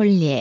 홀리에